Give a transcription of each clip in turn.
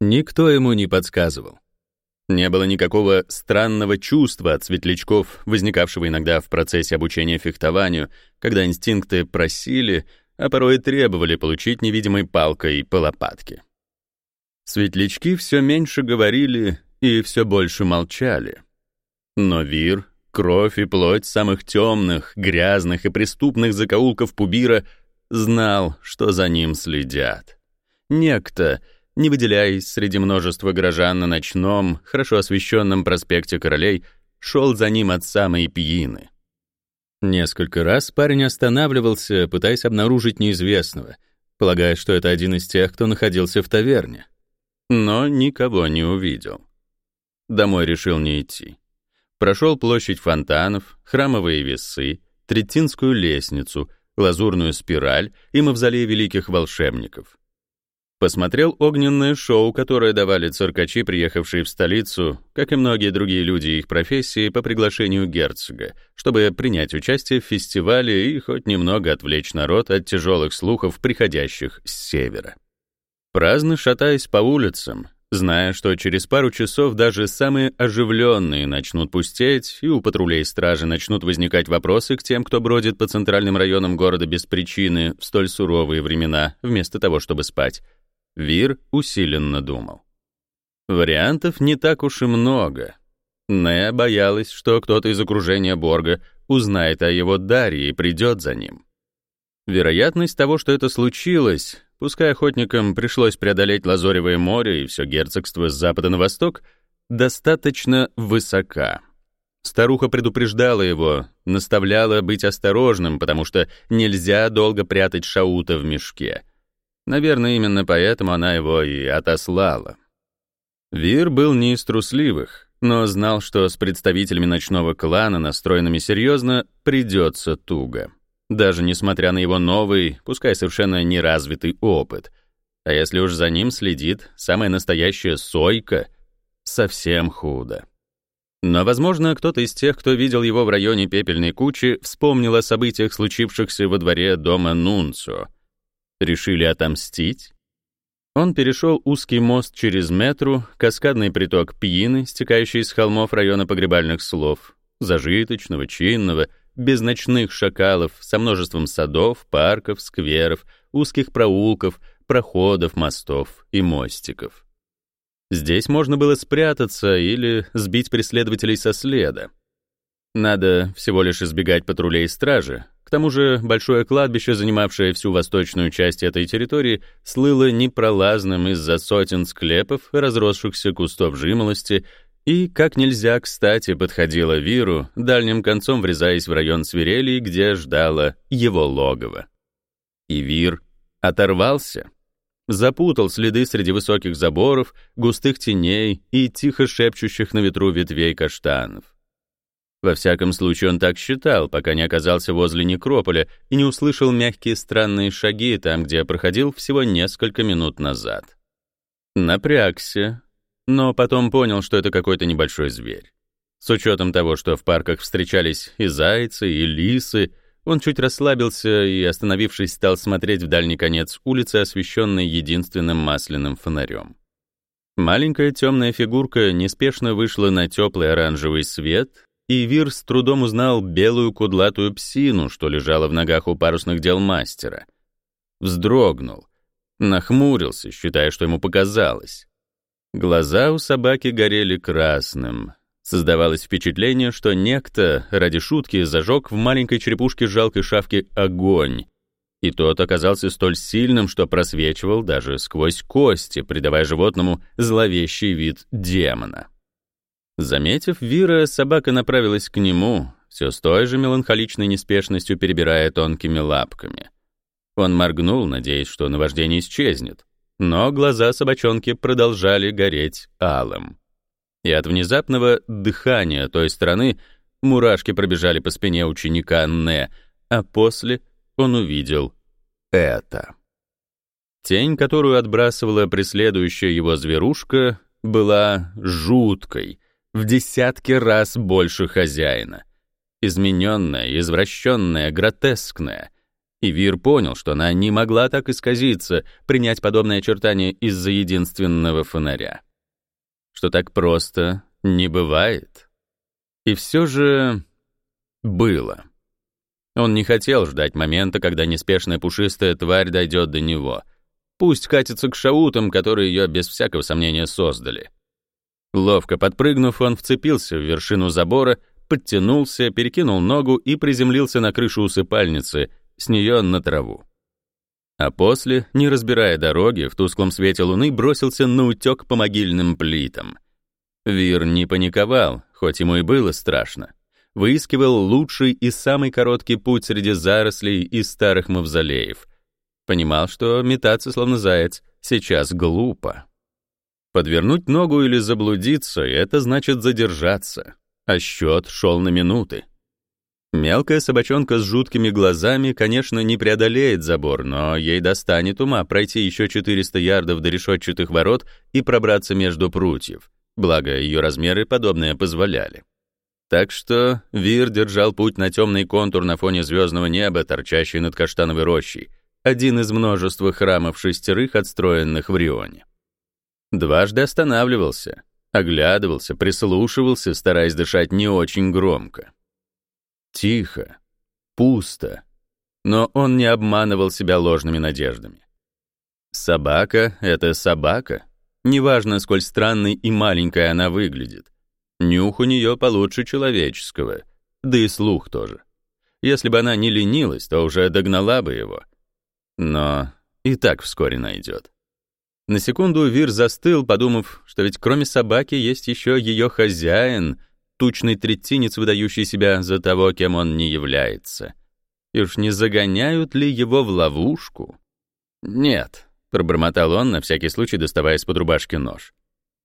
Никто ему не подсказывал. Не было никакого странного чувства от светлячков, возникавшего иногда в процессе обучения фехтованию, когда инстинкты просили, а порой требовали получить невидимой палкой по лопатке. Светлячки все меньше говорили и все больше молчали. Но Вир, кровь и плоть самых темных, грязных и преступных закоулков Пубира знал, что за ним следят. Некто, не выделяясь среди множества горожан на ночном, хорошо освещенном проспекте Королей, шел за ним от самой Пьины. Несколько раз парень останавливался, пытаясь обнаружить неизвестного, полагая, что это один из тех, кто находился в таверне. Но никого не увидел. Домой решил не идти. Прошел площадь фонтанов, храмовые весы, Третинскую лестницу, лазурную спираль и мавзолей великих волшебников. Посмотрел огненное шоу, которое давали циркачи, приехавшие в столицу, как и многие другие люди их профессии, по приглашению герцога, чтобы принять участие в фестивале и хоть немного отвлечь народ от тяжелых слухов, приходящих с севера. Праздно шатаясь по улицам, зная, что через пару часов даже самые оживленные начнут пустеть, и у патрулей стражи начнут возникать вопросы к тем, кто бродит по центральным районам города без причины в столь суровые времена, вместо того, чтобы спать, Вир усиленно думал. Вариантов не так уж и много. Не боялась, что кто-то из окружения Борга узнает о его даре и придет за ним. Вероятность того, что это случилось, пускай охотникам пришлось преодолеть Лазоревое море и все герцогство с запада на восток, достаточно высока. Старуха предупреждала его, наставляла быть осторожным, потому что нельзя долго прятать шаута в мешке — Наверное, именно поэтому она его и отослала. Вир был не из трусливых, но знал, что с представителями ночного клана, настроенными серьезно, придется туго. Даже несмотря на его новый, пускай совершенно неразвитый опыт. А если уж за ним следит самая настоящая сойка, совсем худо. Но, возможно, кто-то из тех, кто видел его в районе пепельной кучи, вспомнил о событиях, случившихся во дворе дома Нунцо — Решили отомстить? Он перешел узкий мост через метру, каскадный приток Пьины, стекающий из холмов района погребальных слов, зажиточного, чинного, без ночных шакалов, со множеством садов, парков, скверов, узких проулков, проходов, мостов и мостиков. Здесь можно было спрятаться или сбить преследователей со следа. Надо всего лишь избегать патрулей стражи, к тому же большое кладбище, занимавшее всю восточную часть этой территории, слыло непролазным из-за сотен склепов, разросшихся кустов жимолости, и как нельзя кстати подходило Виру, дальним концом врезаясь в район свирелей, где ждало его логово. И Вир оторвался, запутал следы среди высоких заборов, густых теней и тихо шепчущих на ветру ветвей каштанов. Во всяком случае, он так считал, пока не оказался возле некрополя и не услышал мягкие странные шаги там, где проходил всего несколько минут назад. Напрягся, но потом понял, что это какой-то небольшой зверь. С учетом того, что в парках встречались и зайцы, и лисы, он чуть расслабился и, остановившись, стал смотреть в дальний конец улицы, освещенной единственным масляным фонарем. Маленькая темная фигурка неспешно вышла на теплый оранжевый свет, и Вир с трудом узнал белую кудлатую псину, что лежала в ногах у парусных дел мастера. Вздрогнул, нахмурился, считая, что ему показалось. Глаза у собаки горели красным. Создавалось впечатление, что некто ради шутки зажег в маленькой черепушке жалкой шавки огонь, и тот оказался столь сильным, что просвечивал даже сквозь кости, придавая животному зловещий вид демона. Заметив Вира, собака направилась к нему, все с той же меланхоличной неспешностью перебирая тонкими лапками. Он моргнул, надеясь, что наваждение исчезнет, но глаза собачонки продолжали гореть алым. И от внезапного дыхания той стороны мурашки пробежали по спине ученика Не, а после он увидел это. Тень, которую отбрасывала преследующая его зверушка, была жуткой — в десятки раз больше хозяина. Измененная, извращенная, гротескная. И Вир понял, что она не могла так исказиться, принять подобное очертание из-за единственного фонаря. Что так просто не бывает. И все же было. Он не хотел ждать момента, когда неспешная пушистая тварь дойдет до него. Пусть катится к шаутам, которые ее без всякого сомнения создали. Ловко подпрыгнув, он вцепился в вершину забора, подтянулся, перекинул ногу и приземлился на крышу усыпальницы, с нее на траву. А после, не разбирая дороги, в тусклом свете луны бросился на утек по могильным плитам. Вир не паниковал, хоть ему и было страшно. Выискивал лучший и самый короткий путь среди зарослей и старых мавзолеев. Понимал, что метаться словно заяц сейчас глупо. Подвернуть ногу или заблудиться — это значит задержаться, а счет шел на минуты. Мелкая собачонка с жуткими глазами, конечно, не преодолеет забор, но ей достанет ума пройти еще 400 ярдов до решетчатых ворот и пробраться между прутьев, благо ее размеры подобное позволяли. Так что Вир держал путь на темный контур на фоне звездного неба, торчащий над каштановой рощей, один из множества храмов шестерых, отстроенных в Рионе. Дважды останавливался, оглядывался, прислушивался, стараясь дышать не очень громко. Тихо, пусто, но он не обманывал себя ложными надеждами. Собака — это собака, неважно, сколь странной и маленькой она выглядит. Нюх у нее получше человеческого, да и слух тоже. Если бы она не ленилась, то уже догнала бы его. Но и так вскоре найдет. На секунду Вир застыл, подумав, что ведь кроме собаки есть еще ее хозяин, тучный третинец, выдающий себя за того, кем он не является. И уж не загоняют ли его в ловушку? «Нет», — пробормотал он, на всякий случай доставая из-под рубашки нож.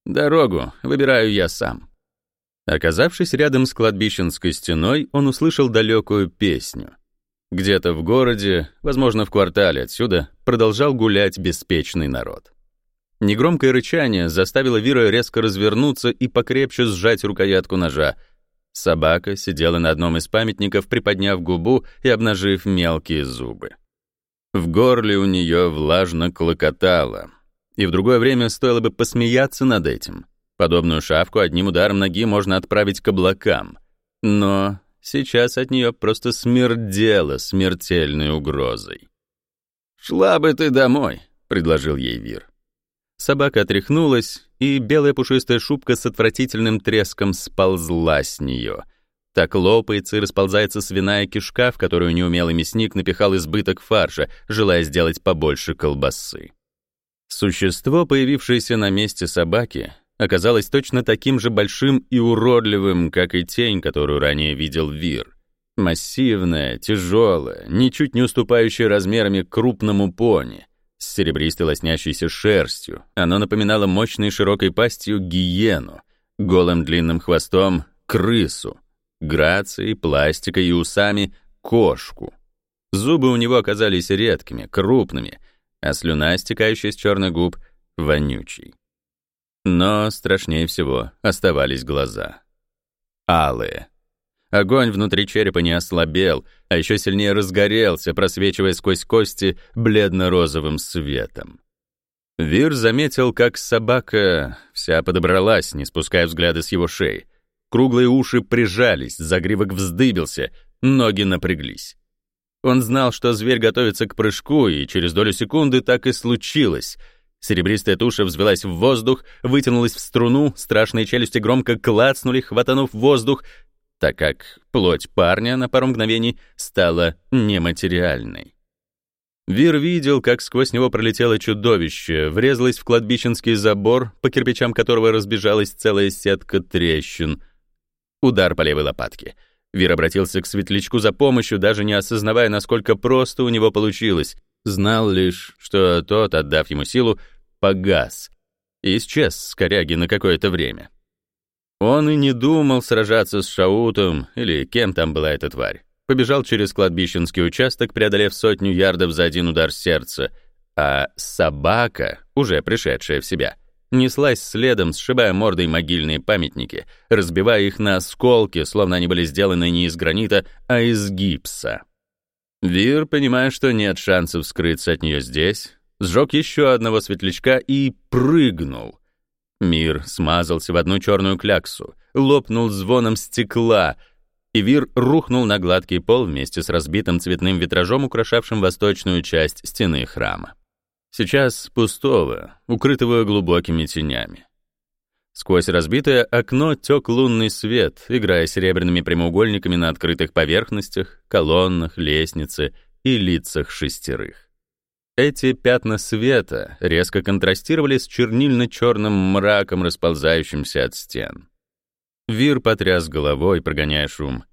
«Дорогу выбираю я сам». Оказавшись рядом с кладбищенской стеной, он услышал далекую песню. Где-то в городе, возможно, в квартале отсюда, продолжал гулять беспечный народ. Негромкое рычание заставило Вира резко развернуться и покрепче сжать рукоятку ножа. Собака сидела на одном из памятников, приподняв губу и обнажив мелкие зубы. В горле у нее влажно клокотало. И в другое время стоило бы посмеяться над этим. Подобную шавку одним ударом ноги можно отправить к облакам. Но сейчас от нее просто смердело смертельной угрозой. «Шла бы ты домой», — предложил ей Вир. Собака отряхнулась, и белая пушистая шубка с отвратительным треском сползла с нее. Так лопается и расползается свиная кишка, в которую неумелый мясник напихал избыток фарша, желая сделать побольше колбасы. Существо, появившееся на месте собаки, оказалось точно таким же большим и уродливым, как и тень, которую ранее видел Вир. Массивное, тяжелое, ничуть не уступающее размерами крупному пони — с серебристой лоснящейся шерстью. Оно напоминало мощной широкой пастью гиену, голым длинным хвостом — крысу, грацией, пластикой и усами — кошку. Зубы у него оказались редкими, крупными, а слюна, стекающая с черных губ, — вонючей. Но страшнее всего оставались глаза. Алые, Огонь внутри черепа не ослабел, а еще сильнее разгорелся, просвечивая сквозь кости бледно-розовым светом. Вир заметил, как собака вся подобралась, не спуская взгляда с его шеи. Круглые уши прижались, загривок вздыбился, ноги напряглись. Он знал, что зверь готовится к прыжку, и через долю секунды так и случилось. Серебристая туша взвелась в воздух, вытянулась в струну, страшные челюсти громко клацнули, хватанув воздух, так как плоть парня на пару мгновений стала нематериальной. Вир видел, как сквозь него пролетело чудовище, врезалось в кладбищенский забор, по кирпичам которого разбежалась целая сетка трещин. Удар по левой лопатке. Вир обратился к светлячку за помощью, даже не осознавая, насколько просто у него получилось. Знал лишь, что тот, отдав ему силу, погас. И исчез с коряги на какое-то время. Он и не думал сражаться с Шаутом или кем там была эта тварь. Побежал через кладбищенский участок, преодолев сотню ярдов за один удар сердца, а собака, уже пришедшая в себя, неслась следом, сшибая мордой могильные памятники, разбивая их на осколки, словно они были сделаны не из гранита, а из гипса. Вир, понимая, что нет шансов скрыться от нее здесь, сжег еще одного светлячка и прыгнул. Мир смазался в одну черную кляксу, лопнул звоном стекла, и Вир рухнул на гладкий пол вместе с разбитым цветным витражом, украшавшим восточную часть стены храма. Сейчас пустого, укрытого глубокими тенями. Сквозь разбитое окно тек лунный свет, играя серебряными прямоугольниками на открытых поверхностях, колоннах, лестнице и лицах шестерых. Эти пятна света резко контрастировали с чернильно-черным мраком, расползающимся от стен. Вир потряс головой, прогоняя шум.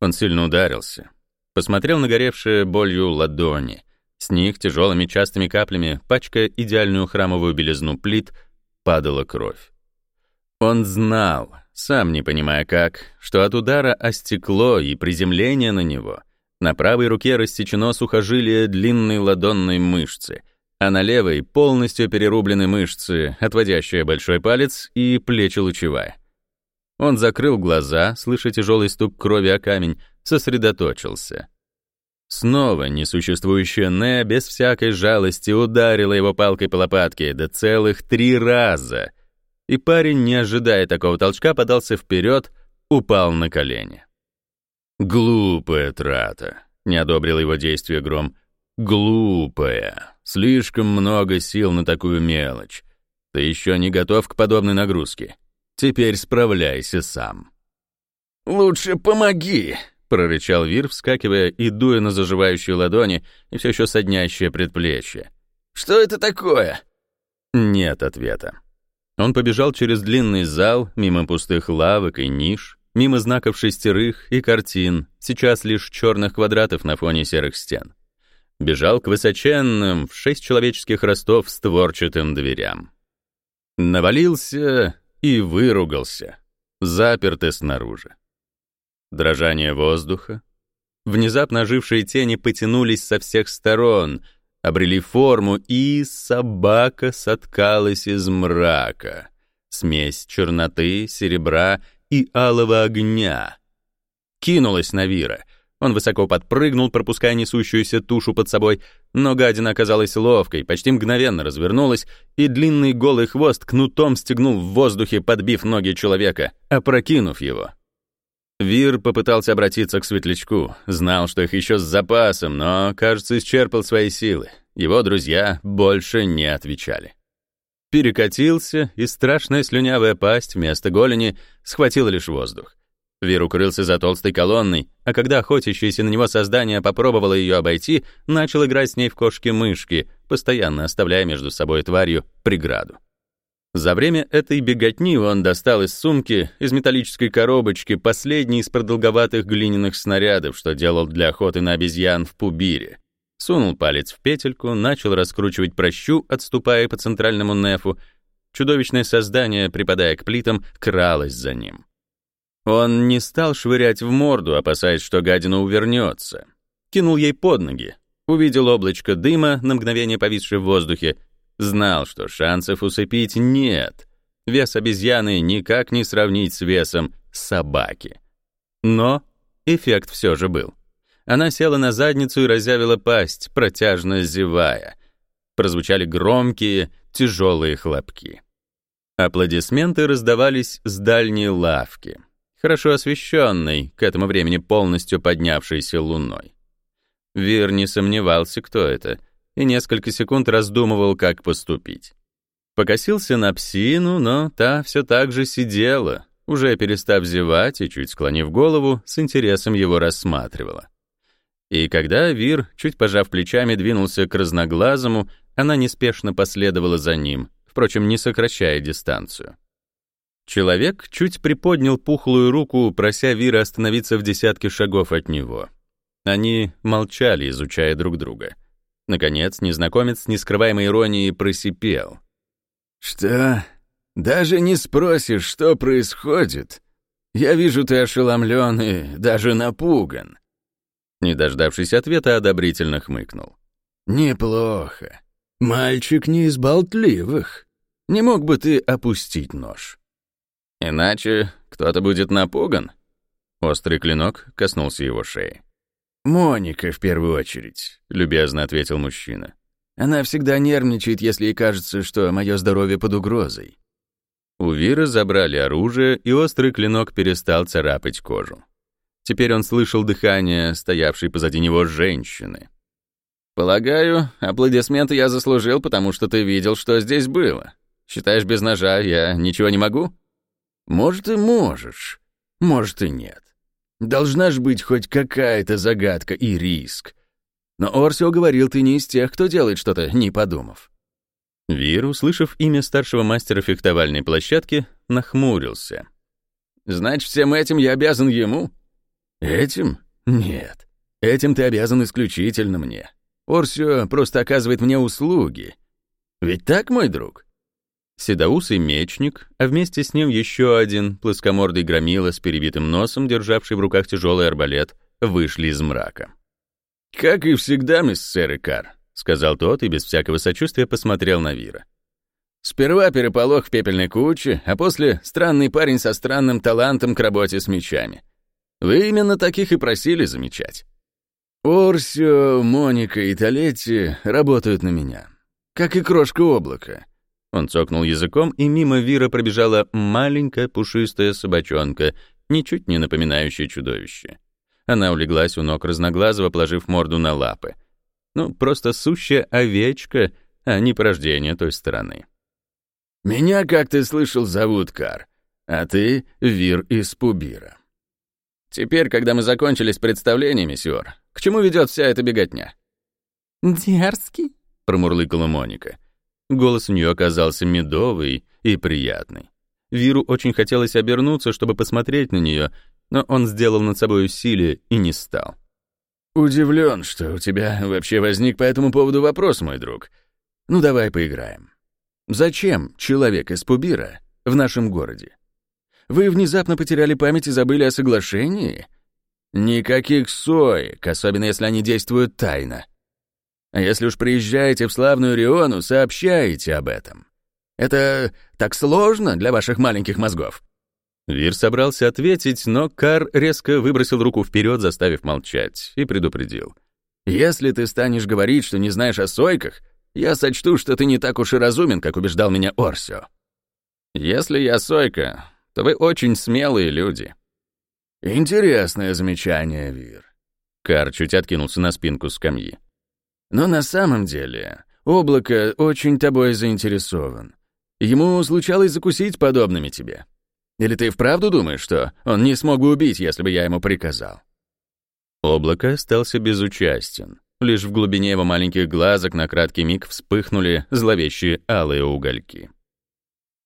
Он сильно ударился. Посмотрел на горевшие болью ладони. С них тяжелыми частыми каплями, пачкая идеальную храмовую белизну плит, падала кровь. Он знал, сам не понимая как, что от удара о стекло и приземления на него на правой руке рассечено сухожилие длинной ладонной мышцы, а на левой полностью перерублены мышцы, отводящие большой палец и плечи лучевая. Он закрыл глаза, слыша тяжелый стук крови о камень, сосредоточился. Снова несуществующая Не без всякой жалости ударила его палкой по лопатке, да целых три раза — и парень, не ожидая такого толчка, подался вперед, упал на колени. «Глупая трата», — не одобрил его действие Гром. «Глупая. Слишком много сил на такую мелочь. Ты еще не готов к подобной нагрузке. Теперь справляйся сам». «Лучше помоги», — прорычал Вир, вскакивая и дуя на заживающие ладони и все еще соднящее предплечье. «Что это такое?» Нет ответа. Он побежал через длинный зал, мимо пустых лавок и ниш, мимо знаков шестерых и картин, сейчас лишь черных квадратов на фоне серых стен. Бежал к высоченным, в шесть человеческих ростов, створчатым дверям. Навалился и выругался, запертый снаружи. Дрожание воздуха. Внезапно ожившие тени потянулись со всех сторон — обрели форму, и собака соткалась из мрака. Смесь черноты, серебра и алого огня. Кинулась на Вира. Он высоко подпрыгнул, пропуская несущуюся тушу под собой, но гадина оказалась ловкой, почти мгновенно развернулась, и длинный голый хвост кнутом стегнул в воздухе, подбив ноги человека, опрокинув его. Вир попытался обратиться к светлячку, знал, что их еще с запасом, но, кажется, исчерпал свои силы. Его друзья больше не отвечали. Перекатился, и страшная слюнявая пасть вместо голени схватила лишь воздух. Вир укрылся за толстой колонной, а когда охотящееся на него создание попробовало ее обойти, начал играть с ней в кошки-мышки, постоянно оставляя между собой тварью преграду. За время этой беготни он достал из сумки, из металлической коробочки, последний из продолговатых глиняных снарядов, что делал для охоты на обезьян в Пубире. Сунул палец в петельку, начал раскручивать прощу, отступая по центральному нефу. Чудовищное создание, припадая к плитам, кралось за ним. Он не стал швырять в морду, опасаясь, что гадина увернется. Кинул ей под ноги. Увидел облачко дыма, на мгновение повисшее в воздухе, Знал, что шансов усыпить нет. Вес обезьяны никак не сравнить с весом собаки. Но эффект все же был. Она села на задницу и разъявила пасть, протяжно зевая. Прозвучали громкие, тяжелые хлопки. Аплодисменты раздавались с дальней лавки, хорошо освещенной, к этому времени полностью поднявшейся луной. Вир не сомневался, кто это — и несколько секунд раздумывал, как поступить. Покосился на псину, но та все так же сидела, уже перестав зевать и, чуть склонив голову, с интересом его рассматривала. И когда Вир, чуть пожав плечами, двинулся к разноглазому, она неспешно последовала за ним, впрочем, не сокращая дистанцию. Человек чуть приподнял пухлую руку, прося Вира остановиться в десятке шагов от него. Они молчали, изучая друг друга. Наконец, незнакомец с нескрываемой иронией просипел. «Что? Даже не спросишь, что происходит? Я вижу, ты ошеломлен и даже напуган». Не дождавшись ответа, одобрительно хмыкнул. «Неплохо. Мальчик не из болтливых. Не мог бы ты опустить нож?» «Иначе кто-то будет напуган?» Острый клинок коснулся его шеи. «Моника, в первую очередь», — любезно ответил мужчина. «Она всегда нервничает, если ей кажется, что мое здоровье под угрозой». У Виры забрали оружие, и острый клинок перестал царапать кожу. Теперь он слышал дыхание стоявшей позади него женщины. «Полагаю, аплодисменты я заслужил, потому что ты видел, что здесь было. Считаешь, без ножа я ничего не могу?» «Может, и можешь. Может, и нет. Должна ж быть хоть какая-то загадка и риск. Но Орсио говорил, ты не из тех, кто делает что-то, не подумав». Вир, услышав имя старшего мастера фехтовальной площадки, нахмурился. «Значит, всем этим я обязан ему?» «Этим? Нет. Этим ты обязан исключительно мне. Орсио просто оказывает мне услуги. Ведь так, мой друг?» Седоусый мечник, а вместе с ним еще один плоскомордый громила с перебитым носом, державший в руках тяжелый арбалет, вышли из мрака. «Как и всегда, миссер Икар», — сказал тот и без всякого сочувствия посмотрел на Вира. «Сперва переполох в пепельной куче, а после странный парень со странным талантом к работе с мечами. Вы именно таких и просили замечать. Орсио, Моника и Толетти работают на меня, как и крошка облака». Он цокнул языком, и мимо Вира пробежала маленькая пушистая собачонка, ничуть не напоминающая чудовище. Она улеглась у ног разноглазого, положив морду на лапы. Ну, просто сущая овечка, а не порождение той стороны. «Меня, как ты слышал, зовут Кар, а ты — Вир из Пубира. Теперь, когда мы закончили с представлениями, Сиор, к чему ведет вся эта беготня?» «Дерзкий?» — промурлыкала Моника. Голос у нее оказался медовый и приятный. Виру очень хотелось обернуться, чтобы посмотреть на нее, но он сделал над собой усилие и не стал. «Удивлен, что у тебя вообще возник по этому поводу вопрос, мой друг. Ну, давай поиграем. Зачем человек из Пубира в нашем городе? Вы внезапно потеряли память и забыли о соглашении? Никаких соек, особенно если они действуют тайно. А если уж приезжаете в славную Риону, сообщайте об этом. Это так сложно для ваших маленьких мозгов». Вир собрался ответить, но Кар резко выбросил руку вперед, заставив молчать, и предупредил. «Если ты станешь говорить, что не знаешь о сойках, я сочту, что ты не так уж и разумен, как убеждал меня Орсио. Если я сойка, то вы очень смелые люди». «Интересное замечание, Вир». Кар чуть откинулся на спинку скамьи. Но на самом деле облако очень тобой заинтересован. Ему случалось закусить подобными тебе. Или ты вправду думаешь, что он не смог бы убить, если бы я ему приказал?» Облако остался безучастен. Лишь в глубине его маленьких глазок на краткий миг вспыхнули зловещие алые угольки.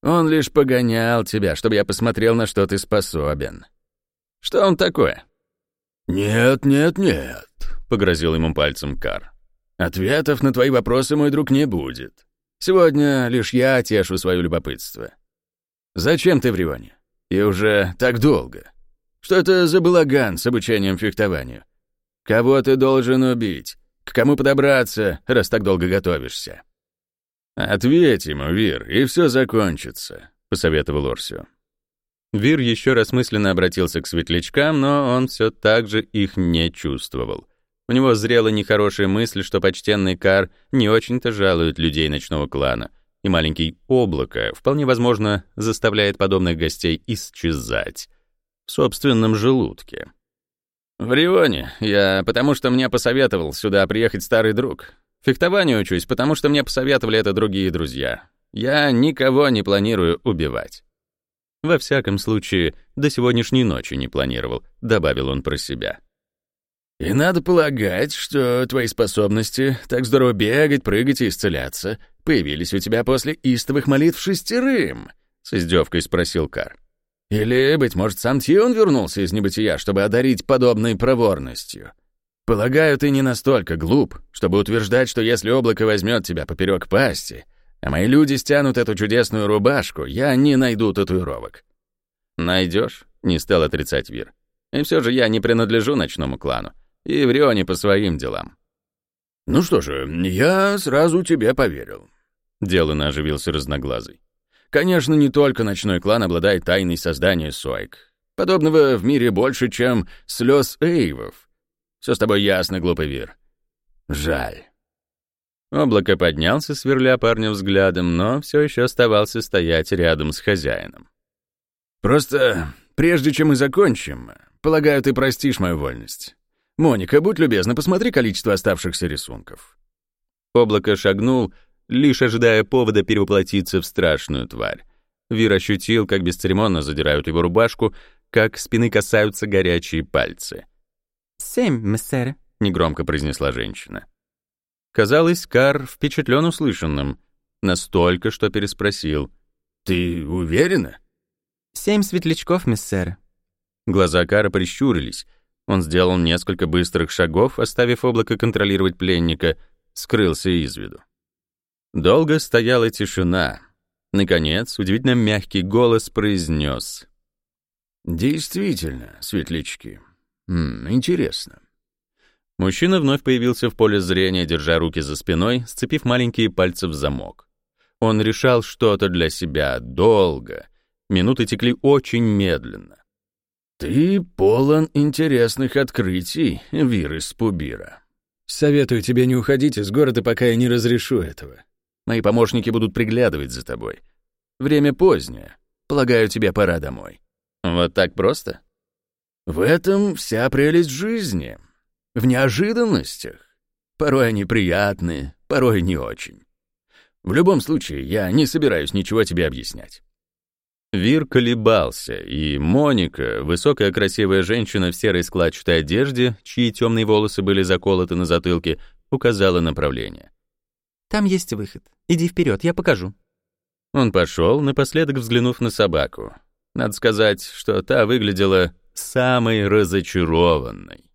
«Он лишь погонял тебя, чтобы я посмотрел, на что ты способен. Что он такое?» «Нет, нет, нет», — погрозил ему пальцем Кар. Ответов на твои вопросы, мой друг, не будет. Сегодня лишь я тешу свое любопытство. Зачем ты в Рионе? И уже так долго. Что это за балаган с обучением фехтованию? Кого ты должен убить? К кому подобраться, раз так долго готовишься? Ответь ему, Вир, и все закончится, посоветовал Орсио. Вир еще раз мысленно обратился к светлячкам, но он все так же их не чувствовал. У него зрела нехорошая мысль, что почтенный Кар не очень-то жалует людей ночного клана, и маленький облако, вполне возможно, заставляет подобных гостей исчезать в собственном желудке. «В Рионе я потому что мне посоветовал сюда приехать старый друг. Фехтованию учусь, потому что мне посоветовали это другие друзья. Я никого не планирую убивать». Во всяком случае, до сегодняшней ночи не планировал, добавил он про себя. И надо полагать, что твои способности так здорово бегать, прыгать и исцеляться появились у тебя после истовых молитв шестерым, с издевкой спросил Кар. Или, быть может, сам Тион вернулся из небытия, чтобы одарить подобной проворностью? Полагаю, ты не настолько глуп, чтобы утверждать, что если облако возьмет тебя поперек пасти, а мои люди стянут эту чудесную рубашку, я не найду татуировок. Найдешь? Не стал отрицать Вир. И все же я не принадлежу ночному клану и в Рионе по своим делам. «Ну что же, я сразу тебе поверил», — деланно оживился разноглазый. «Конечно, не только ночной клан обладает тайной создания Сойк. Подобного в мире больше, чем слез Эйвов. Все с тобой ясно, глупый Вир. Жаль. Облако поднялся, сверля парня взглядом, но все еще оставался стоять рядом с хозяином. «Просто, прежде чем мы закончим, полагаю, ты простишь мою вольность. Моника, будь любезна, посмотри количество оставшихся рисунков». Облако шагнул, лишь ожидая повода перевоплотиться в страшную тварь. Вир ощутил, как бесцеремонно задирают его рубашку, как спины касаются горячие пальцы. «Семь, мессер», — негромко произнесла женщина. Казалось, Кар впечатлен услышанным, настолько, что переспросил. «Ты уверена?» «Семь светлячков, мессер». Глаза Кара прищурились. Он сделал несколько быстрых шагов, оставив облако контролировать пленника, скрылся из виду. Долго стояла тишина. Наконец, удивительно мягкий голос произнес. «Действительно, светлячки. М интересно». Мужчина вновь появился в поле зрения, держа руки за спиной, сцепив маленькие пальцы в замок. Он решал что-то для себя долго. Минуты текли очень медленно. «Ты полон интересных открытий, Вирус Пубира. Советую тебе не уходить из города, пока я не разрешу этого. Мои помощники будут приглядывать за тобой. Время позднее. Полагаю, тебе пора домой». «Вот так просто?» «В этом вся прелесть жизни. В неожиданностях. Порой они приятные, порой не очень. В любом случае, я не собираюсь ничего тебе объяснять. Вир колебался, и Моника, высокая красивая женщина в серой складчатой одежде, чьи темные волосы были заколоты на затылке, указала направление. «Там есть выход. Иди вперед, я покажу». Он пошел, напоследок взглянув на собаку. Надо сказать, что та выглядела самой разочарованной.